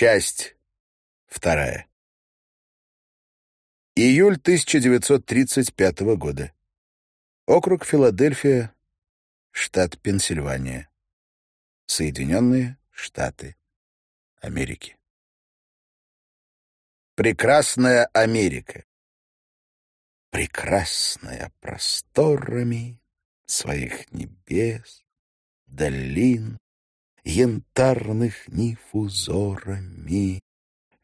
Часть вторая. Июль 1935 года. Округ Филадельфия, штат Пенсильвания. Соединенные Штаты Америки. Прекрасная Америка. Прекрасная просторами своих небес, долин, янтарных нив узорами,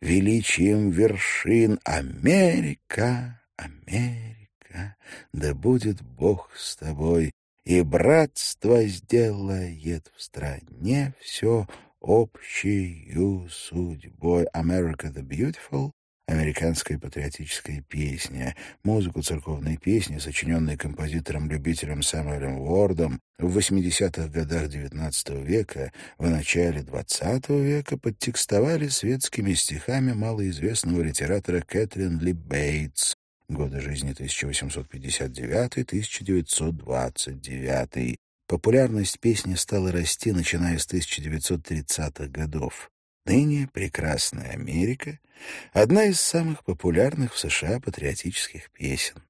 величием вершин Америка, Америка, да будет Бог с тобой, и братство сделает в стране все общую судьбой. America the Beautiful американская патриотическая песня, музыку церковной песни, сочиненной композитором-любителем Самуэлем Уордом в 80-х годах XIX века, в начале XX века подтекстовали светскими стихами малоизвестного литератора Кэтрин Ли Бейтс, годы жизни 1859-1929. Популярность песни стала расти, начиная с 1930-х годов. Ныне «Прекрасная Америка» — одна из самых популярных в США патриотических песен.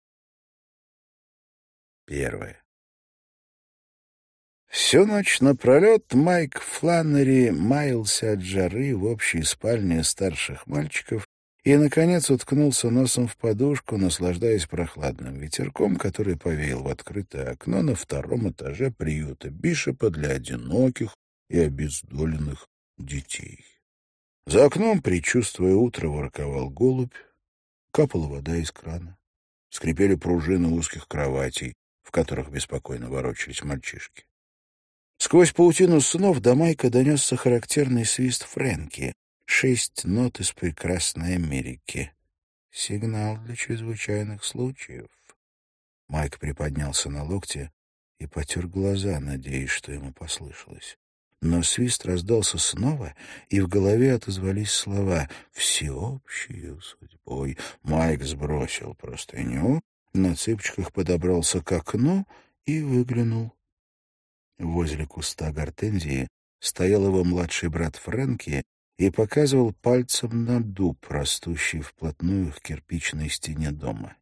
Первое. Всю ночь напролет Майк Фланнери маялся от жары в общей спальне старших мальчиков и, наконец, уткнулся носом в подушку, наслаждаясь прохладным ветерком, который повеял в открытое окно на втором этаже приюта Бишопа для одиноких и обездоленных детей. За окном, предчувствуя утро, ворковал голубь, капала вода из крана, скрипели пружины узких кроватей, в которых беспокойно ворочались мальчишки. Сквозь паутину снов до Майка донесся характерный свист Фрэнки, шесть нот из прекрасной Америки. Сигнал для чрезвычайных случаев. Майк приподнялся на локте и потер глаза, надеясь, что ему послышалось. Но свист раздался снова, и в голове отозвались слова «всеобщую судьбой». Майк сбросил простыню, на цыпочках подобрался к окну и выглянул. Возле куста гортензии стоял его младший брат Фрэнки и показывал пальцем на дуб, растущий вплотную к кирпичной стене дома.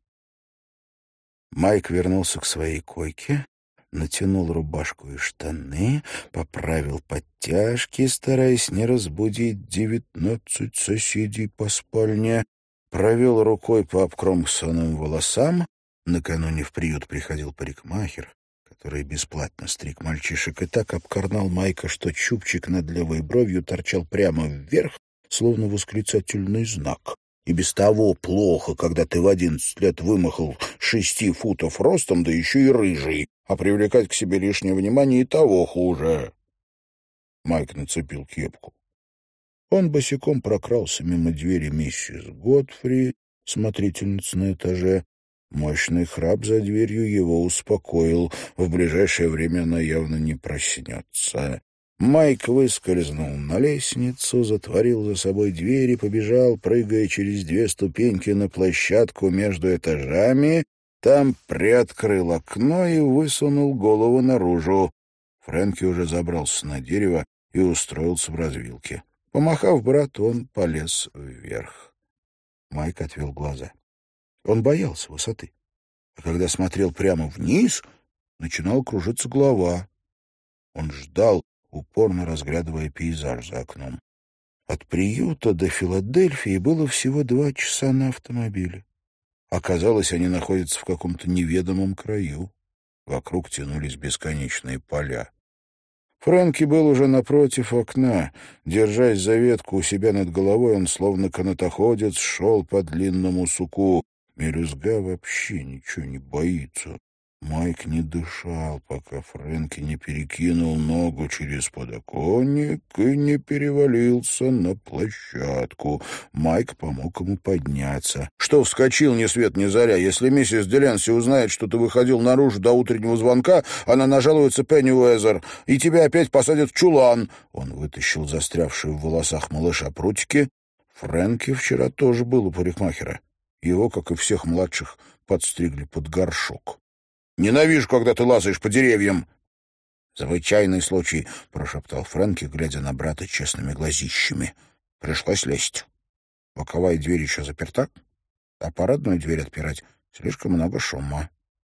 Майк вернулся к своей койке, натянул рубашку и штаны, поправил подтяжки, стараясь не разбудить девятнадцать соседей по спальне, провел рукой по обкромсанным волосам. Накануне в приют приходил парикмахер, который бесплатно стриг мальчишек, и так обкорнал Майка, что чубчик над левой бровью торчал прямо вверх, словно восклицательный знак. И без того плохо, когда ты в одиннадцать лет вымахал шести футов ростом, да еще и рыжий, а привлекать к себе лишнее внимание и того хуже. Майк нацепил кепку. Он босиком прокрался мимо двери миссис Годфри, смотрительницы на этаже. Мощный храп за дверью его успокоил. В ближайшее время она явно не проснется. Майк выскользнул на лестницу, затворил за собой дверь и побежал, прыгая через две ступеньки на площадку между этажами. Там приоткрыл окно и высунул голову наружу. Фрэнки уже забрался на дерево и устроился в развилке. Помахав брату, он полез вверх. Майк отвел глаза. Он боялся высоты. А когда смотрел прямо вниз, начинал кружиться голова. Он ждал, упорно разглядывая пейзаж за окном. От приюта до Филадельфии было всего два часа на автомобиле. Оказалось, они находятся в каком-то неведомом краю. Вокруг тянулись бесконечные поля. Фрэнки был уже напротив окна. Держась за ветку у себя над головой, он, словно канатоходец, шел по длинному суку. Мелюзга вообще ничего не боится. Майк не дышал, пока Фрэнки не перекинул ногу через подоконник и не перевалился на площадку. Майк помог ему подняться. — Что вскочил ни свет ни заря? Если миссис Деленси узнает, что ты выходил наружу до утреннего звонка, она нажалуется Пенни Уэзер, и тебя опять посадят в чулан. Он вытащил застрявшие в волосах малыша прутики. Фрэнки вчера тоже был у парикмахера. Его, как и всех младших, подстригли под горшок. Ненавижу, когда ты лазаешь по деревьям. Звычайный случай, прошептал Фрэнки, глядя на брата честными глазищами. Пришлось лезть. Боковая дверь еще заперта, а парадную дверь отпирать слишком много шума.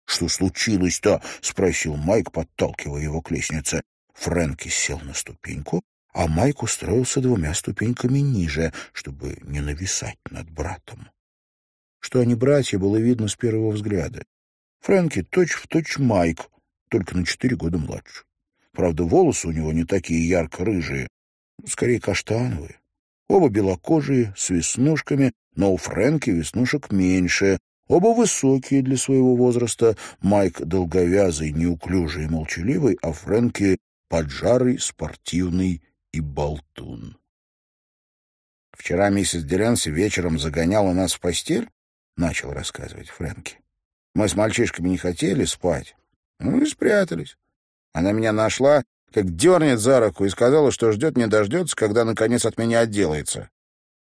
— Что случилось-то? — спросил Майк, подталкивая его к лестнице. Фрэнки сел на ступеньку, а Майк устроился двумя ступеньками ниже, чтобы не нависать над братом. Что они братья, было видно с первого взгляда. Фрэнки точь-в-точь точь Майк, только на четыре года младше. Правда, волосы у него не такие ярко-рыжие, скорее каштановые. Оба белокожие, с веснушками, но у Фрэнки веснушек меньше. Оба высокие для своего возраста. Майк долговязый, неуклюжий и молчаливый, а Фрэнки поджарый, спортивный и болтун. «Вчера миссис Деленси вечером загоняла нас в постель», — начал рассказывать Фрэнки. «Мы с мальчишками не хотели спать, ну и спрятались. Она меня нашла, как дернет за руку, и сказала, что ждет не дождется, когда, наконец, от меня отделается.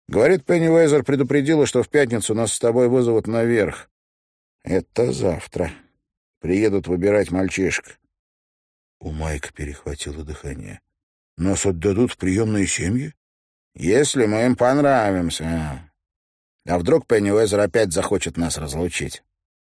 Говорит, Пенни Вейзер предупредила, что в пятницу нас с тобой вызовут наверх. Это завтра. Приедут выбирать мальчишек. У Майка перехватило дыхание. Нас отдадут в приемные семьи? Если мы им понравимся. А вдруг Пенни Уэзер опять захочет нас разлучить?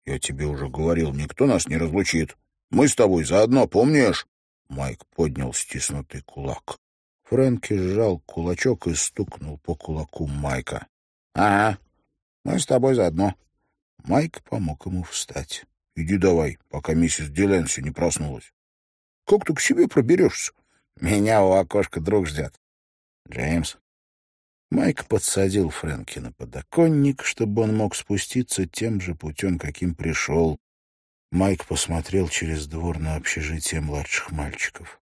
Я тебе уже говорил, никто нас не разлучит. Мы с тобой заодно, помнишь? Майк поднял стиснутый кулак. Фрэнки сжал кулачок и стукнул по кулаку Майка. — Ага, мы с тобой заодно. Майк помог ему встать. — Иди давай, пока миссис Деленси не проснулась. — Как ты к себе проберешься? Меня у окошка друг ждет. — Джеймс. Майк подсадил Фрэнки на подоконник, чтобы он мог спуститься тем же путем, каким пришел, Майк посмотрел через двор на общежитие младших мальчиков.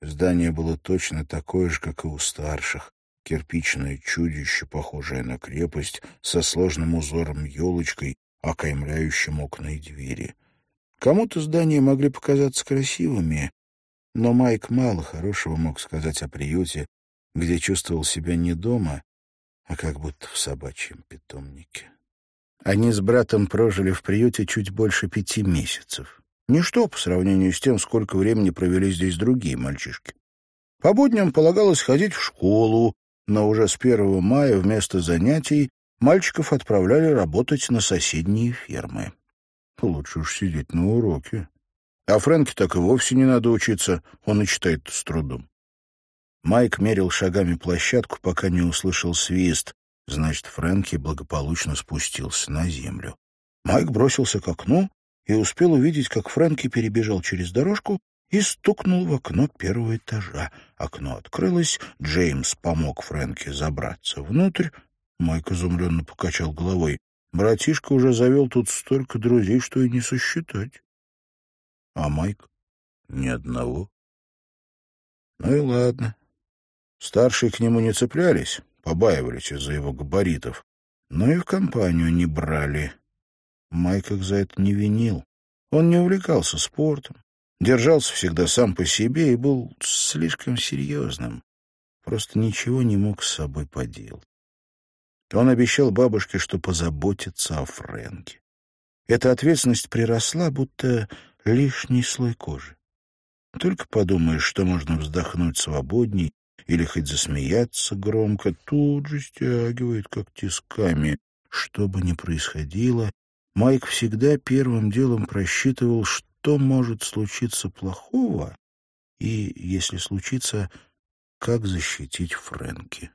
Здание было точно такое же, как и у старших. Кирпичное чудище, похожее на крепость, со сложным узором елочкой, окаймляющим окна и двери. Кому-то здания могли показаться красивыми, но Майк мало хорошего мог сказать о приюте, где чувствовал себя не дома, а как будто в собачьем питомнике. Они с братом прожили в приюте чуть больше пяти месяцев. Ничто по сравнению с тем, сколько времени провели здесь другие мальчишки. По будням полагалось ходить в школу, но уже с 1 мая вместо занятий мальчиков отправляли работать на соседние фермы. Лучше уж сидеть на уроке. А Фрэнке так и вовсе не надо учиться, он и читает с трудом. Майк мерил шагами площадку, пока не услышал свист, Значит, Фрэнки благополучно спустился на землю. Майк бросился к окну и успел увидеть, как Фрэнки перебежал через дорожку и стукнул в окно первого этажа. Окно открылось, Джеймс помог Фрэнки забраться внутрь. Майк изумленно покачал головой. Братишка уже завел тут столько друзей, что и не сосчитать. А Майк — ни одного. Ну и ладно. Старшие к нему не цеплялись, побаивались из-за его габаритов, но и в компанию не брали. Майк их за это не винил. Он не увлекался спортом, держался всегда сам по себе и был слишком серьезным. Просто ничего не мог с собой поделать. Он обещал бабушке, что позаботится о Фрэнке. Эта ответственность приросла, будто лишний слой кожи. Только подумаешь, что можно вздохнуть свободней или хоть засмеяться громко, тут же стягивает, как тисками. Что бы ни происходило, Майк всегда первым делом просчитывал, что может случиться плохого, и, если случится, как защитить Фрэнки.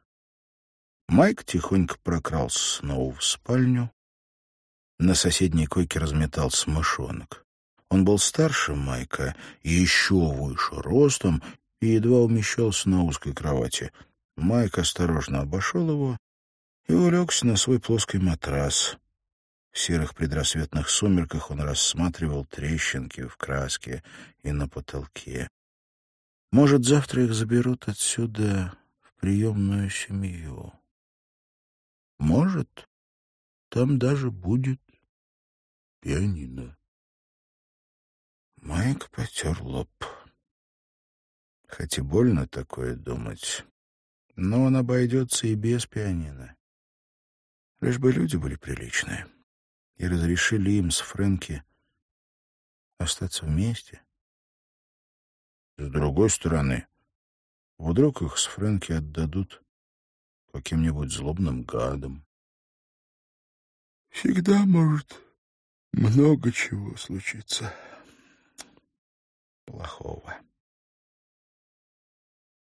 Майк тихонько прокрался снова в спальню. На соседней койке разметался мышонок. Он был старше Майка еще выше ростом, и едва умещался на узкой кровати. Майк осторожно обошел его и улегся на свой плоский матрас. В серых предрассветных сумерках он рассматривал трещинки в краске и на потолке. Может, завтра их заберут отсюда в приемную семью. Может, там даже будет пианино. Майк потер лоб. Хоть и больно такое думать, но он обойдется и без пианино. Лишь бы люди были приличные и разрешили им с Фрэнки остаться вместе. С другой стороны, вдруг их с Фрэнки отдадут каким-нибудь злобным гадом. Всегда может много чего случиться.